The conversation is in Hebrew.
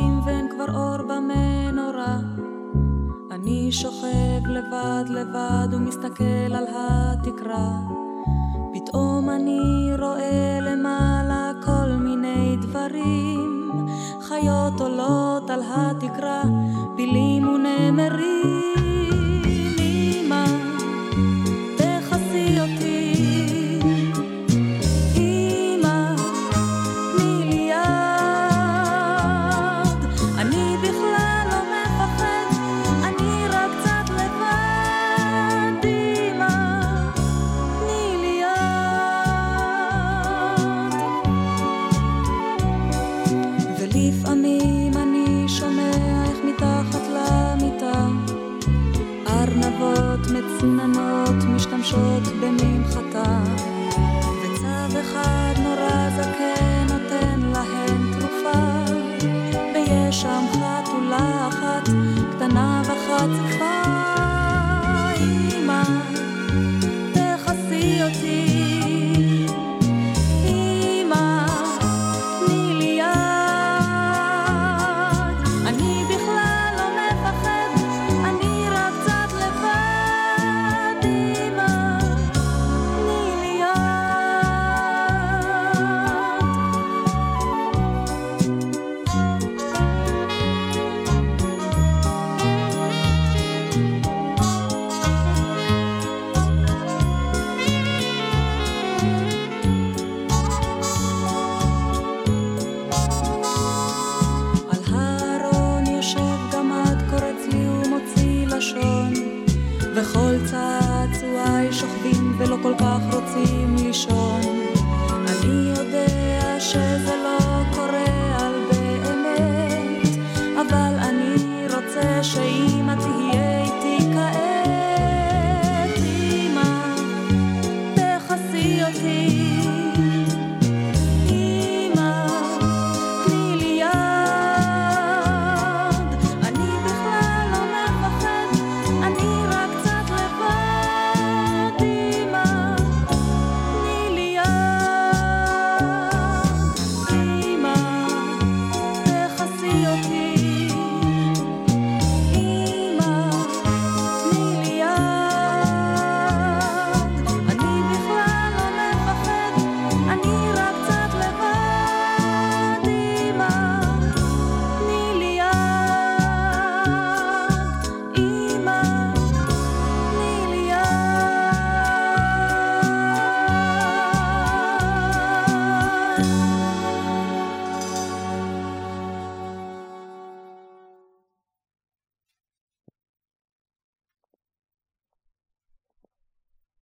חודשים ואין כבר אור במנורה. אני שוכב לבד לבד ומסתכל על התקרה. פתאום אני רואה למעלה כל מיני דברים. חיות עולות על התקרה, פילים ונמרים. משתמשות בממחטה. וכל צעצועי שוכבים ולא כל כך רוצים לישון. אני יודע שזה לא קורה על באמת, אבל אני רוצה שאמא תהיה איתי כעת. אמא, תכסי אותי.